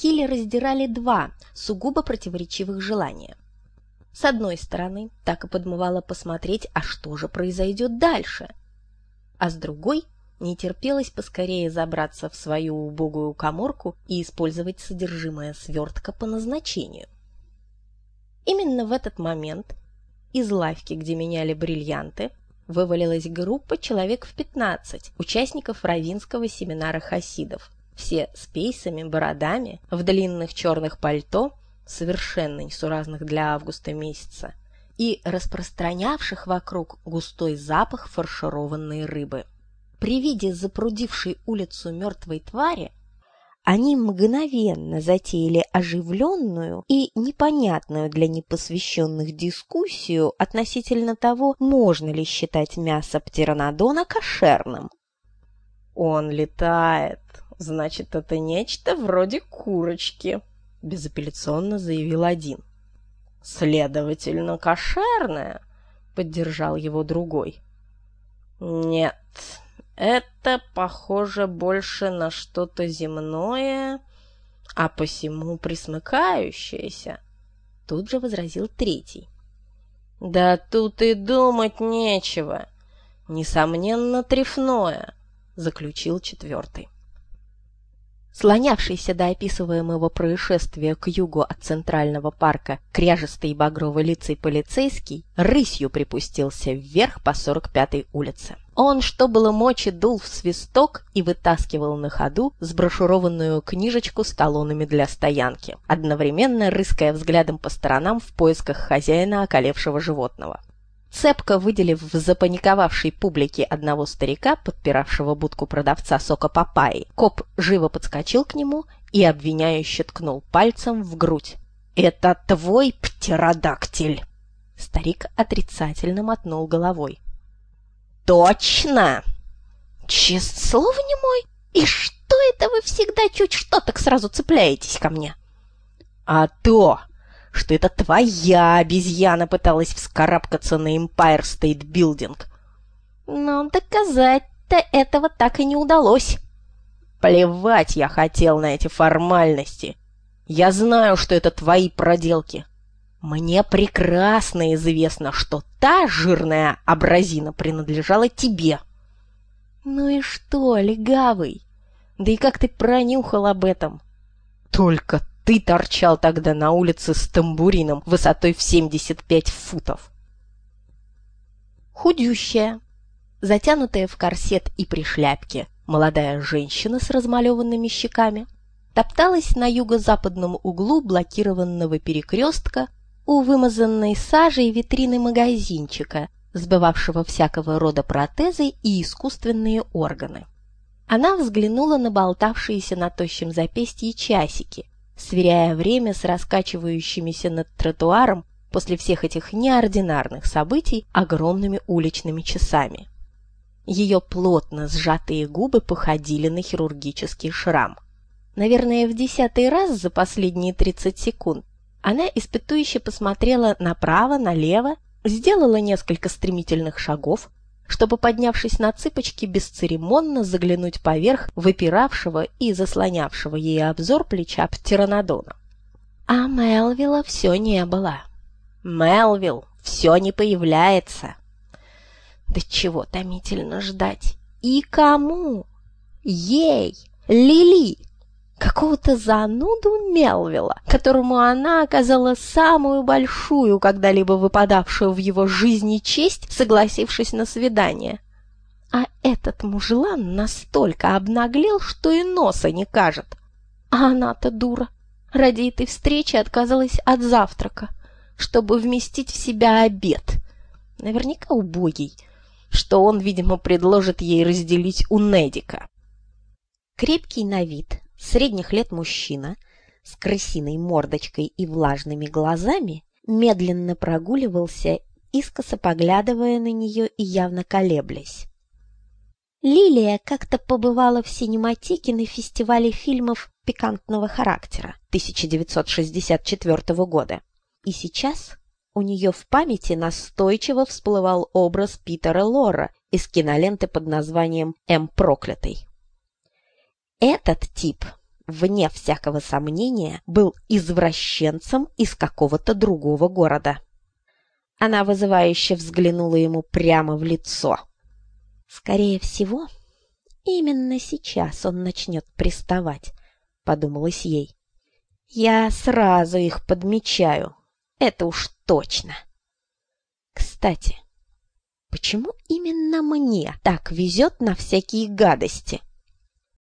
Килли раздирали два сугубо противоречивых желания. С одной стороны, так и подмывало посмотреть, а что же произойдет дальше. А с другой, не терпелось поскорее забраться в свою убогую коморку и использовать содержимое свертка по назначению. Именно в этот момент из лавки, где меняли бриллианты, вывалилась группа человек в 15 участников Равинского семинара хасидов, все с пейсами, бородами, в длинных черных пальто, совершенно несуразных для августа месяца, и распространявших вокруг густой запах фаршированной рыбы. При виде запрудившей улицу мертвой твари они мгновенно затеяли оживленную и непонятную для непосвященных дискуссию относительно того, можно ли считать мясо птеранодона кошерным. «Он летает, значит, это нечто вроде курочки», — безапелляционно заявил один. «Следовательно, кошерное», — поддержал его другой. «Нет, это похоже больше на что-то земное, а посему присмыкающееся, тут же возразил третий. Да тут и думать нечего. Несомненно, трефное, заключил четвертый. Слонявшийся до описываемого происшествия к югу от Центрального парка кряжестый багровый лицей полицейский рысью припустился вверх по 45-й улице. Он, что было мочи, дул в свисток и вытаскивал на ходу сброшурованную книжечку с талонами для стоянки, одновременно рыская взглядом по сторонам в поисках хозяина околевшего животного. Цепко выделив в запаниковавшей публике одного старика, подпиравшего будку продавца сока папайи, коп живо подскочил к нему и обвиняюще ткнул пальцем в грудь. «Это твой птеродактиль!» Старик отрицательно мотнул головой. «Точно!» «Честное слово не мой! И что это вы всегда чуть что так сразу цепляетесь ко мне?» «А то!» Что это твоя обезьяна пыталась вскарабкаться на Empire State Building. Но доказать-то этого так и не удалось. Плевать я хотел на эти формальности. Я знаю, что это твои проделки. Мне прекрасно известно, что та жирная абразина принадлежала тебе. Ну и что, легавый? Да и как ты пронюхал об этом? Только ты торчал тогда на улице с тамбурином высотой в 75 футов. Худющая, затянутая в корсет и при шляпке, молодая женщина с размалеванными щеками топталась на юго-западном углу блокированного перекрестка у вымазанной сажей витрины магазинчика, сбывавшего всякого рода протезы и искусственные органы. Она взглянула на болтавшиеся на тощем запястье часики, сверяя время с раскачивающимися над тротуаром после всех этих неординарных событий огромными уличными часами. Ее плотно сжатые губы походили на хирургический шрам. Наверное, в десятый раз за последние 30 секунд она испытующе посмотрела направо, налево, сделала несколько стремительных шагов, чтобы, поднявшись на цыпочки, бесцеремонно заглянуть поверх выпиравшего и заслонявшего ей обзор плеча птеранодона. А Мелвилла все не было. Мелвилл все не появляется. Да чего томительно ждать? И кому? Ей, Лили, какого-то зануду Мелвилла, которому она оказала самую большую, когда-либо выпадавшую в его жизни честь, согласившись на свидание. А этот мужлан настолько обнаглел, что и носа не кажет. А она-то дура. Ради этой встречи отказалась от завтрака, чтобы вместить в себя обед. Наверняка убогий, что он, видимо, предложит ей разделить у Недика. Крепкий на вид, средних лет мужчина с крысиной мордочкой и влажными глазами медленно прогуливался, искоса поглядывая на нее и явно колеблясь. Лилия как-то побывала в синематике на фестивале фильмов пикантного характера 1964 года. И сейчас у нее в памяти настойчиво всплывал образ Питера Лора из киноленты под названием «М. проклятый». Этот тип вне всякого сомнения, был извращенцем из какого-то другого города. Она вызывающе взглянула ему прямо в лицо. «Скорее всего, именно сейчас он начнет приставать», — подумалось ей. «Я сразу их подмечаю, это уж точно». «Кстати, почему именно мне так везет на всякие гадости?»